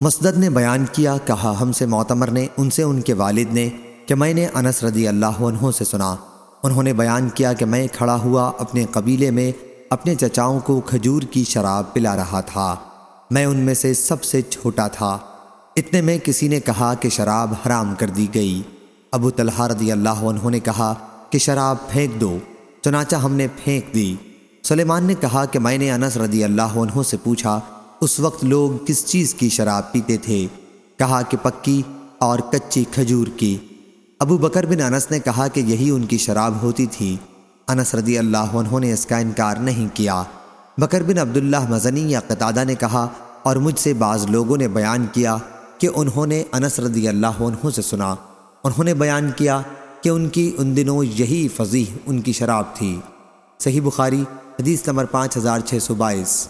مسدد نے بیان کیا، کہا، ہم سے معتمر نے، ان سے ان کے والد نے، کہ میں نے انس رضی اللہ عنہ سے سنا۔ انہوں نے بیان کیا کہ میں کھڑا ہوا اپنے قبیلے میں اپنے چچاؤں کو کھجور کی شراب پلا رہا تھا۔ میں ان میں سے سب سے چھوٹا تھا۔ اتنے میں کسی نے کہا کہ شراب حرام کر دی گئی۔ ابو طلحہ رضی اللہ عنہ نے کہا کہ شراب پھینک دو، چنانچہ ہم نے پھینک دی۔ سلیمان نے کہا کہ میں نے انس رضی اللہ عنہ سے پوچھا اس وقت لوگ کس چیز کی شراب پیتے تھے؟ کہا کہ پکی اور کچی کھجور کی۔ ابو بکر بن انس نے کہا کہ یہی ان کی شراب ہوتی تھی۔ انس رضی اللہ عنہ نے اس کا انکار نہیں کیا۔ بکر بن عبداللہ مزنی یا قطادہ نے کہا اور مجھ سے بعض لوگوں نے بیان کیا کہ انہوں نے انس رضی اللہ عنہ سے سنا۔ انہوں نے بیان کیا کہ ان کی ان دنوں یہی فضیح ان کی شراب تھی۔ صحیح بخاری حدیث نمبر پانچ ہزار چھ سو بائیس۔